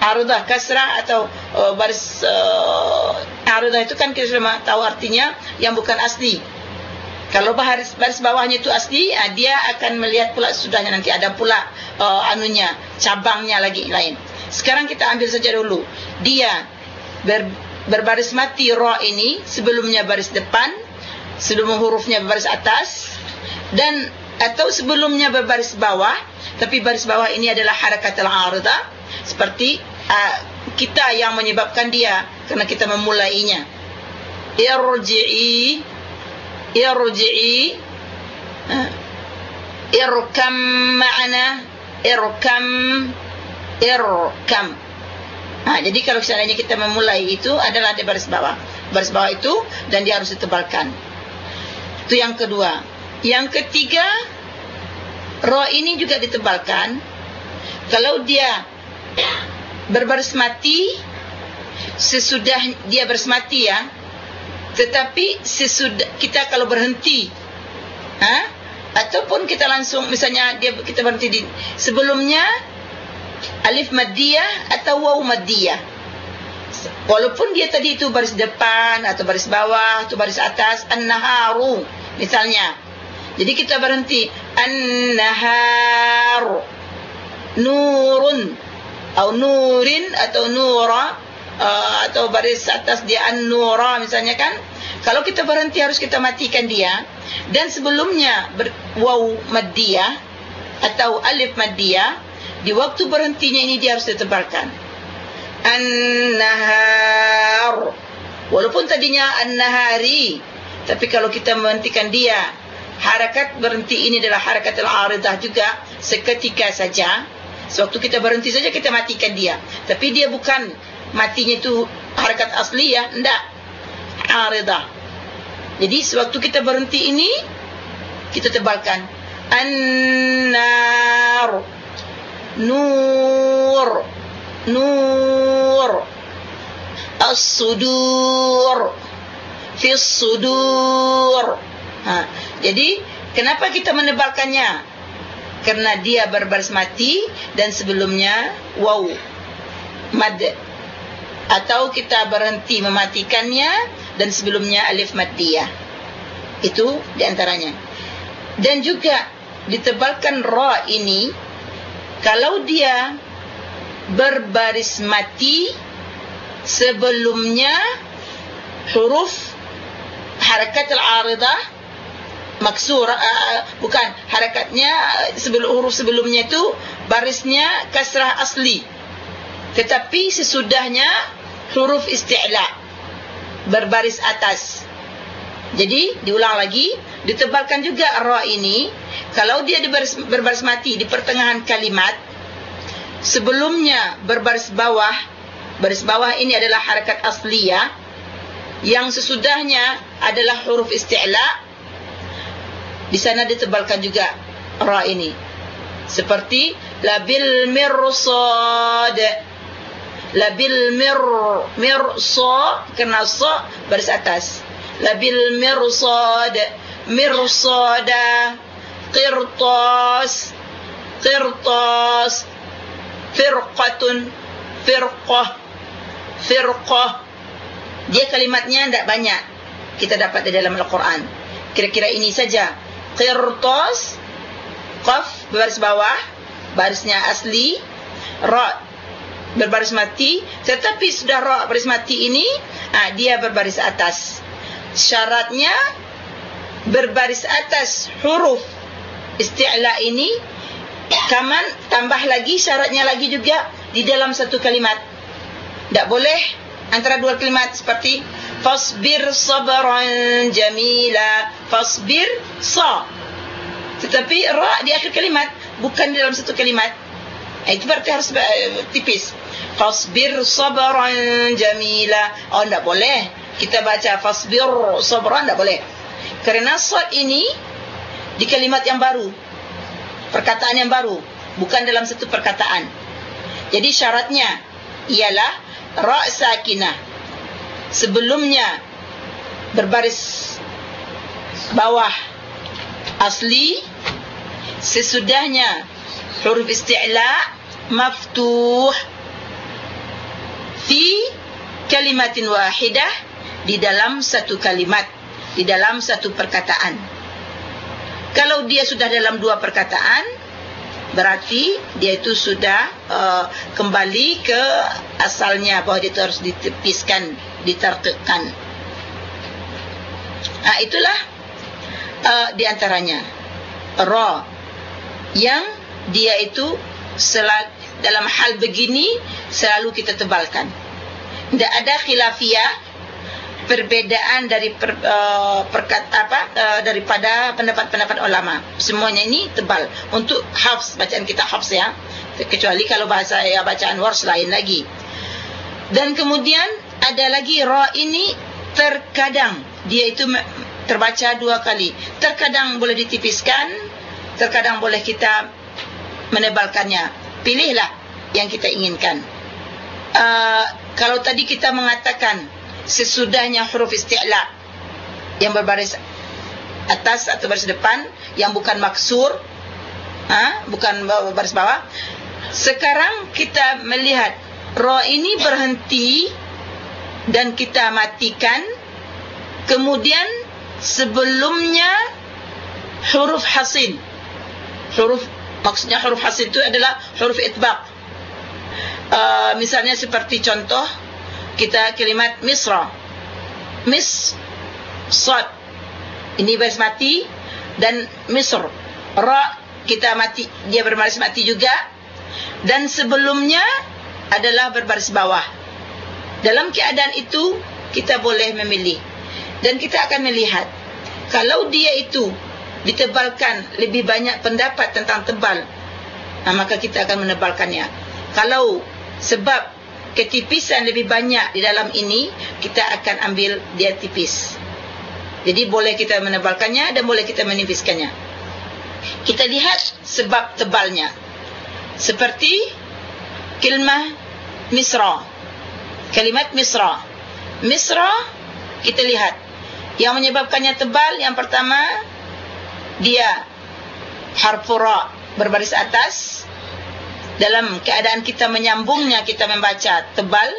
Aridah kasrah atau uh, baris uh, aridah itu kan kita sudah tahu artinya yang bukan asli. Kalau baris baris bawahnya itu asli uh, dia akan melihat pula sudahnya nanti. Ada pula uh, anunya cabangnya lagi lain. Sekarang kita ambil saja dulu. Dia ber, berbaris mati ra ini sebelumnya baris depan sebelum hurufnya berbaris atas dan atau sebelumnya berbaris bawah tapi baris bawah ini adalah harakat al-aridah seperti uh, kita yang menyebabkan dia karena kita memulainya irji'i irji'i uh, irkam ma'ana irkam irkam Ha, jadi kalau seandainya kita memulai itu adalah di baris bawah. Baris bawah itu dan dia harus ditebalkan. Itu yang kedua. Yang ketiga, roh ini juga ditebalkan. Kalau dia berbaris mati, sesudah dia berbaris mati ya. Tetapi sesudah kita kalau berhenti, ha? ataupun kita langsung misalnya dia kita berhenti di sebelumnya alif maddiyah atau waw maddiyah walaupun dia tadi itu baris depan atau baris bawah atau baris atas an-naharu misalnya jadi kita berhenti. An-nahar. Nurun. Atau nurin atau nura uh, atau baris atas dia an-nura misalnya kan. Kalau kita berhenti harus kita matikan dia. Dan sebelumnya waw maddiyah atau alif maddiyah di waktu berhentinya ini dia harus ditebalkan an-nahar. Walaupun tadinya an-nahari tapi kalau kita menghentikan dia harakat berhenti ini adalah harakat al-aridah juga seketika saja. Sewaktu kita berhenti saja kita matikan dia. Tapi dia bukan matinya itu harakat asli ya enggak aridah. Jadi sewaktu kita berhenti ini kita tebalkan. An-nar. Nur. Nur. As-sudur. Fi sudur ha jadi kenapa kita menebalkannya? Karena dia berbaris mati dan sebelumnya waw mad atau kita berhenti mematikannya dan sebelumnya alif maddiyah itu diantaranya dan juga ditebalkan ra ini kalau dia berbaris mati sebelumnya huruf harakat al-aridah maksur uh, bukan. Harakatnya sebelum huruf sebelumnya itu barisnya kasrah asli. Tetapi sesudahnya huruf isti'la berbaris atas. Jadi diulang lagi ditebalkan juga ra ini. Kalau dia berbaris, berbaris mati di pertengahan kalimat sebelumnya berbaris bawah baris bawah ini adalah harakat asliyah yang sesudahnya adalah huruf isti'la di sana ditebalkan juga ra ini. Seperti labil mirsad. Labil mir mirsa kena sa baris atas. Labil mirsad mirsada qirtas qirtas firqatun firqah firqah. Dia kalimatnya tidak banyak kita dapat di dalam Al-Quran. Kira-kira ini saja qirtas qaf berbaris bawah barisnya asli ra berbaris mati. Tetapi sudah ra berbaris mati ini ah dia berbaris atas. Syaratnya berbaris atas huruf isti'la ini kaman tambah lagi syaratnya lagi juga di dalam satu kalimat. Tak boleh antara dua kalimat seperti fasbir sabran jamila. Fasbir sa. Tetapi ra di akhir kalimat bukan dalam satu kalimat. Eh, itu berarti harus uh, tipis. Fasbir sabran jamila. Oh tak boleh. Kita baca fasbir sabran tak boleh. Kerana sad ini di kalimat yang baru. Perkataan yang baru. Bukan dalam satu perkataan. Jadi syaratnya ialah ra sakinah sebelumnya berbaris bawah asli sesudahnya huruf isti'la maftuh fi kalimatin wahidah di dalam satu kalimat di dalam satu perkataan. Kalau dia sudah dalam dua perkataan berarti dia itu sudah uh, kembali ke asalnya bahwa dia itu harus ditepiskan ditertekan nah itulah uh, di antaranya. Ra yang dia itu dalam hal begini selalu kita tebalkan. Tidak ada khilafiyah perbedaan dari per, uh, perkat apa uh, daripada pendapat-pendapat ulama. Semuanya ini tebal. Untuk hafs bacaan kita hafs ya. Kecuali kalau bahasa ya bacaan wars lain lagi. Dan kemudian ada lagi ra ini terkadang. Dia itu terbaca dua kali. Terkadang boleh ditipiskan terkadang boleh kita menebalkannya. Pilihlah yang kita inginkan. Uh, kalau tadi kita mengatakan sesudahnya huruf isti'la yang berbaris atas atau baris depan yang bukan maksur ha? bukan baris bawah sekarang kita melihat ra ini berhenti dan kita matikan. Kemudian sebelumnya huruf hasin. Huruf maksudnya huruf hasin itu adalah huruf itbaq. Uh, misalnya seperti contoh kita kalimat misra. Mis sad. Ini baris mati dan misr. Ra kita mati dia berbaris mati juga. Dan sebelumnya adalah berbaris bawah dalam keadaan itu kita boleh memilih. Dan kita akan melihat kalau dia itu ditebalkan lebih banyak pendapat tentang tebal nah, maka kita akan menebalkannya. Kalau sebab ketipisan lebih banyak di dalam ini kita akan ambil dia tipis. Jadi boleh kita menebalkannya dan boleh kita menipiskannya. Kita lihat sebab tebalnya. Seperti kalimah misra kalimat misra. Misra kita lihat. Yang menyebabkannya tebal yang pertama dia harfu ra berbaris atas. Dalam keadaan kita menyambungnya kita membaca tebal.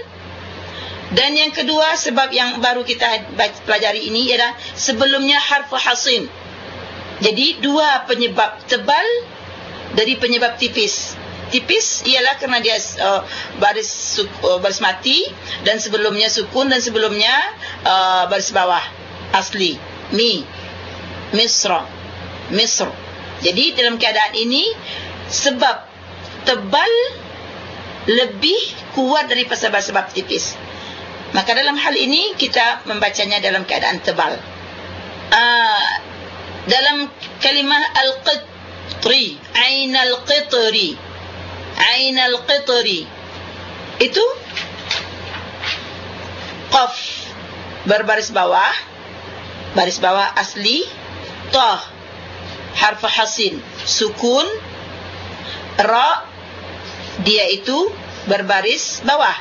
Dan yang kedua sebab yang baru kita pelajari ini ialah sebelumnya harfu hasin. Jadi dua penyebab tebal dari penyebab tipis tipis ialah kerana dia uh, baris uh, baris mati dan sebelumnya sukun dan sebelumnya uh, baris bawah. Asli. Mi. Misra. Misr. Jadi dalam keadaan ini sebab tebal lebih kuat dari sebab-sebab tipis. Maka dalam hal ini kita membacanya dalam keadaan tebal. Uh, dalam kalimah al-qitri ain al-qitri ain al-qitri itu qaf. Berbaris bawah. Baris bawah asli. Ta harf hasin. Sukun. Ra. Dia itu berbaris bawah.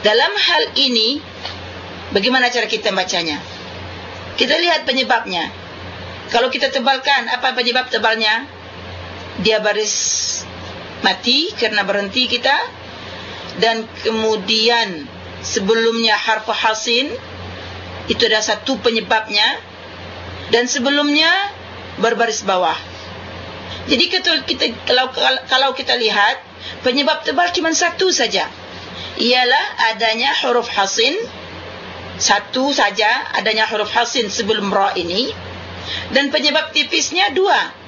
Dalam hal ini bagaimana cara kita membacanya kita lihat penyebabnya. Kalau kita tebalkan apa penyebab tebalnya dia baris mati karena berhenti kita. Dan kemudian sebelumnya harf hasin itu adalah satu penyebabnya. Dan sebelumnya berbaris bawah. Jadi kita kalau kalau kita lihat penyebab tebal cuma satu saja. Ialah adanya huruf hasin. Satu saja adanya huruf hasin sebelum ra ini. Dan penyebab tipisnya dua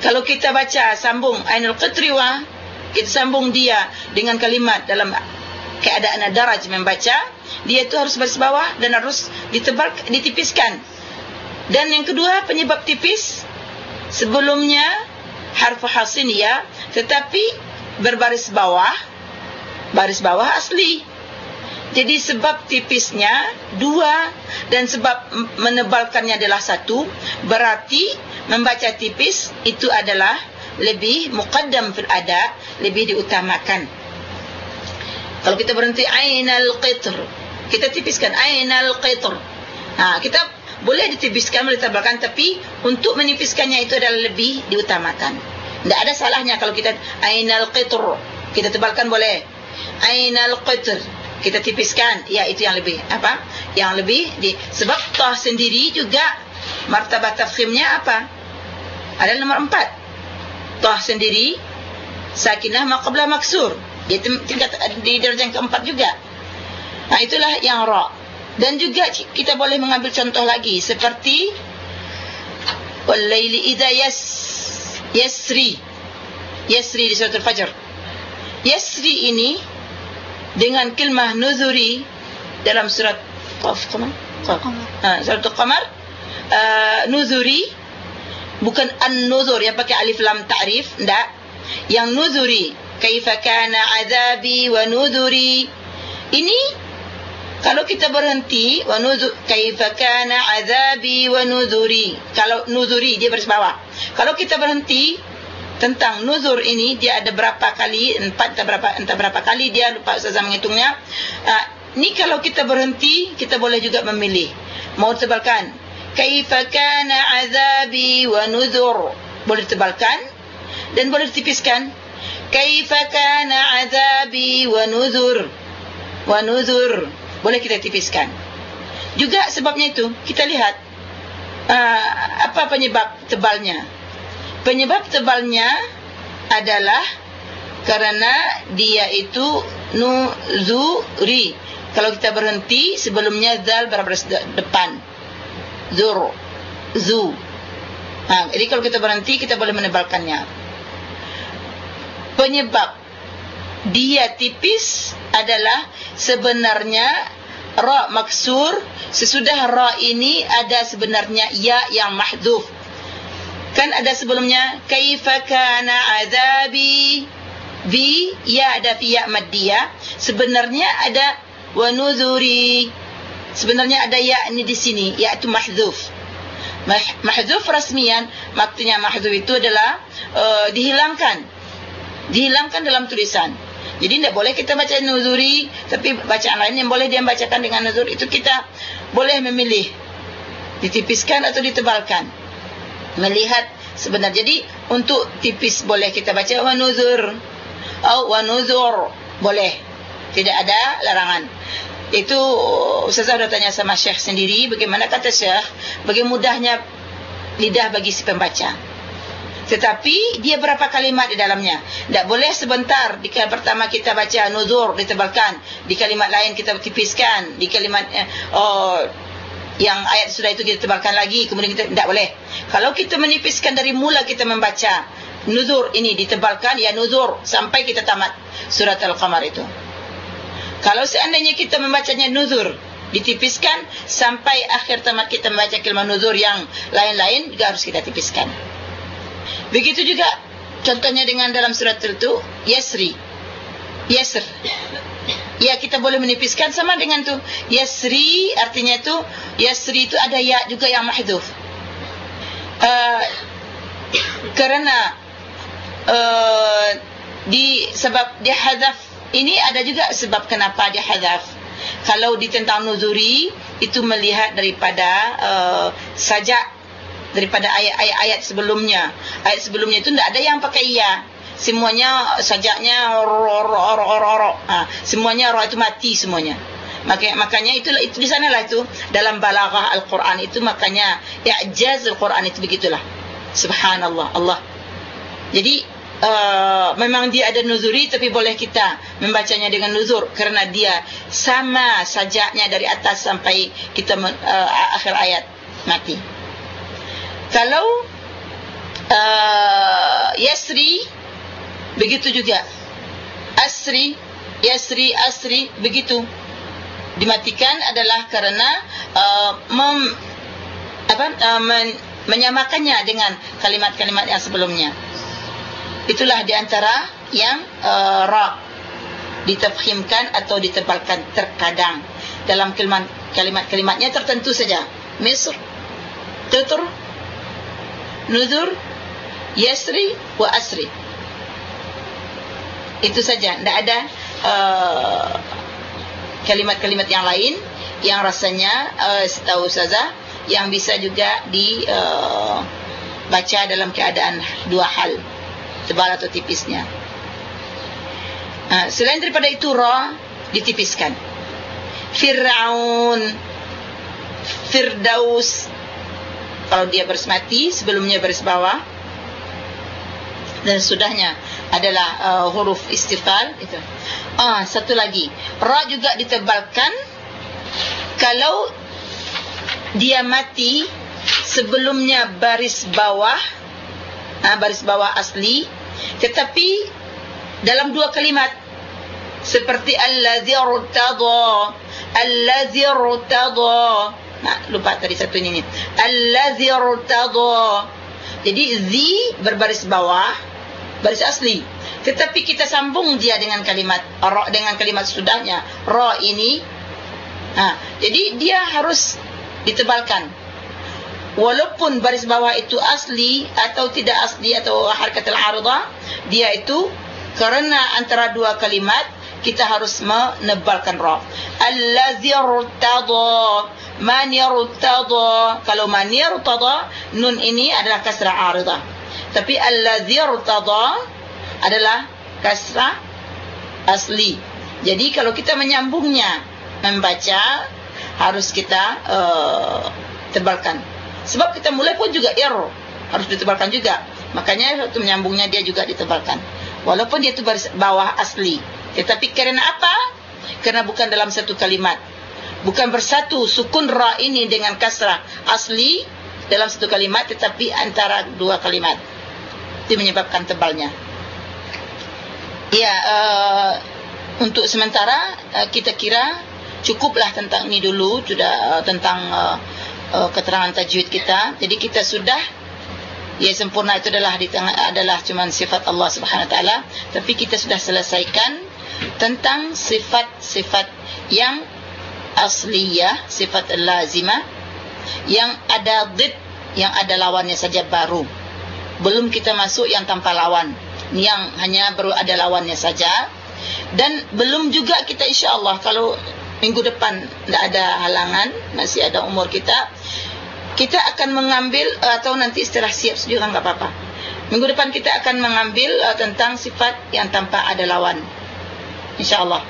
kalau kita baca sambung ainul qatriwa kita sambung dia dengan kalimat dalam keadaan daraj membaca dia itu harus baris bawah dan harus ditebal ditipiskan. Dan yang kedua penyebab tipis sebelumnya harfu hasin ya tetapi berbaris bawah baris bawah asli jadi sebab tipisnya dua dan sebab menebalkannya adalah satu berarti membaca tipis itu adalah lebih muqaddam fil ada lebih diutamakan. Kalau kita berhenti ainal qitr kita tipiskan ainal qitr. Ha kita boleh ditipiskan boleh ditebalkan tapi untuk menipiskannya itu adalah lebih diutamakan. Tidak ada salahnya kalau kita ainal qitr kita tebalkan boleh. Ainal qitr kita tipiskan ya itu yang lebih apa? Yang lebih di sebab tah sendiri juga martabat tafkhimnya apa? Ada nomor empat. Tah sendiri sakinah maqabla maksur. Dia tingkat di yang keempat juga. Nah itulah yang ra. Dan juga kita boleh mengambil contoh lagi seperti wal laili idza yas yasri. Yasri di surah al-fajr yasri ini dengan kalimah nuzuri dalam surat qaf qamar ha surat al-qamar uh, nuzuri bukan an-nuzur yang pakai alif lam ta'rif enggak yang nuzuri kaifa kana azabi wa nuzuri. Ini kalau kita berhenti wa nuzur kaifa kana azabi wa nuzuri. Kalau nuzuri dia baris bawah kalau kita berhenti tentang nuzur ini dia ada berapa kali empat atau berapa entah berapa kali dia lupa ustazah menghitungnya. Uh, ni kalau kita berhenti kita boleh juga memilih. Mau tebalkan kaifa kana azabi wa nuzur? Boleh tebalkan dan boleh tipiskan kaifa kana azabi wa nuzur? Wa nuzur. Boleh kita tipiskan. Juga sebabnya itu kita lihat uh, apa penyebab tebalnya Penyebab tebalnya adalah karena dia itu nuzuri. Kalau kita berhenti sebelumnya zal berapa depan. Zur. Zu. Ha, jadi kalau kita berhenti kita boleh menebalkannya. Penyebab dia tipis adalah sebenarnya ra maksur sesudah ra ini ada sebenarnya ya yang mahdzuf kan ada sebelumnya kaifa kana azabi? Bi ya ada fi ya maddiyah sebenarnya ada wa nuzuri. Sebenarnya ada ya ini di sini yaitu mahdzuf mahdzuf rasmian maksudnya mahdzuf itu adalah uh, dihilangkan. Dihilangkan dalam tulisan. Jadi tidak boleh kita baca nuzuri tapi bacaan lain yang boleh dia bacakan dengan nuzur itu kita boleh memilih. Ditipiskan atau ditebalkan melihat sebenar. Jadi untuk tipis boleh kita baca wa nuzur atau wa nuzur boleh. Tidak ada larangan. Itu ustazah sudah tanya sama syekh sendiri bagaimana kata syekh bagaimana mudahnya lidah bagi si pembaca. Tetapi dia berapa kalimat di dalamnya? Tidak boleh sebentar. Di kalimat pertama kita baca nuzur ditebalkan. Di kalimat lain kita tipiskan. Di kalimat eh, oh yang ayat sudah itu kita tebalkan lagi kemudian kita tidak boleh. Kalau kita menipiskan dari mula kita membaca nuzur ini ditebalkan ya nuzur sampai kita tamat surat al-qamar itu. Kalau seandainya kita membacanya nuzur ditipiskan sampai akhir tamat kita membaca kalimat nuzur yang lain-lain juga harus kita tipiskan. Begitu juga contohnya dengan dalam surat itu yasri. Yasr Ya kita boleh menipiskan sama dengan tu. Yasri artinya tu yasri itu ada ya juga yang mahdhuf. Uh, kerana uh, di sebab dia hadaf ini ada juga sebab kenapa dia hadaf. Kalau di tentang nuzuri itu melihat daripada uh, sajak daripada ayat-ayat sebelumnya. Ayat sebelumnya itu tidak ada yang pakai ya semuanya sajaknya ro ha, semuanya ro itu mati semuanya. Makanya makanya itu itu di sanalah itu dalam balaghah al-Quran itu makanya i'jaz al-Quran itu begitulah. Subhanallah Allah. Jadi uh, memang dia ada nuzuri tapi boleh kita membacanya dengan nuzur kerana dia sama sajaknya dari atas sampai kita uh, akhir ayat mati. Kalau uh, yasri begitu juga. Asri yasri asri begitu. Dimatikan adalah karena uh, mem, apa uh, men, menyamakannya dengan kalimat-kalimat yang sebelumnya. Itulah diantara yang uh, ra ditafkhimkan atau ditebalkan terkadang dalam kalimat kalimat-kalimatnya tertentu saja. Misr tutur nuzur yasri wa asri itu saja. Tidak ada kalimat-kalimat uh, yang lain yang rasanya uh, setahu saja yang bisa juga di uh, baca dalam keadaan dua hal. Tebal atau tipisnya. Uh, selain daripada itu ra ditipiskan. Fir'aun. Firdaus. Kalau dia baris mati sebelumnya baris bawah dan sudahnya adalah uh, huruf istifal itu. Ah satu lagi. Ra juga ditebalkan kalau dia mati sebelumnya baris bawah ha, baris bawah asli tetapi dalam dua kalimat. Seperti allazi rtada allazi rtada nah lupa tadi satu ini allazi rtada jadi zi berbaris bawah baris asli. Tetapi kita sambung dia dengan kalimat ra dengan kalimat sudahnya. Ra ini ha jadi dia harus ditebalkan. Walaupun baris bawah itu asli atau tidak asli atau harakat al-'aridah dia itu kerana antara dua kalimat kita harus menebalkan ra. Allazi irtada man irtada. Kalau man irtada nun ini adalah kasrah 'aridah tapi allazi irtada adalah kasrah asli. Jadi kalau kita menyambungnya membaca harus kita uh, tebalkan. Sebab kita mulai pun juga error harus ditebalkan juga. Makanya waktu menyambungnya dia juga ditebalkan. Walaupun dia itu baris bawah asli. Tetapi kerana apa? Kerana bukan dalam satu kalimat. Bukan bersatu sukun ra ini dengan kasrah asli dalam satu kalimat tetapi antara dua kalimat itu menyebabkan tebalnya ya uh, untuk sementara uh, kita kira cukuplah tentang ini dulu sudah uh, tentang uh, uh, keterangan tajwid kita. Jadi kita sudah ya sempurna itu adalah di adalah cuma sifat Allah Subhanahu wa taala, tapi kita sudah selesaikan tentang sifat-sifat yang asliyah, sifat lazimah yang ada did yang ada lawannya saja baru. Belum kita masuk yang tanpa lawan, yang hanya baru ada lawannya saja. Dan belum juga kita insya-Allah kalau minggu depan tidak ada halangan, masih ada umur kita, kita akan mengambil atau nanti setelah siap juga enggak apa-apa. Minggu depan kita akan mengambil uh, tentang sifat yang tanpa ada lawan. Insya-Allah.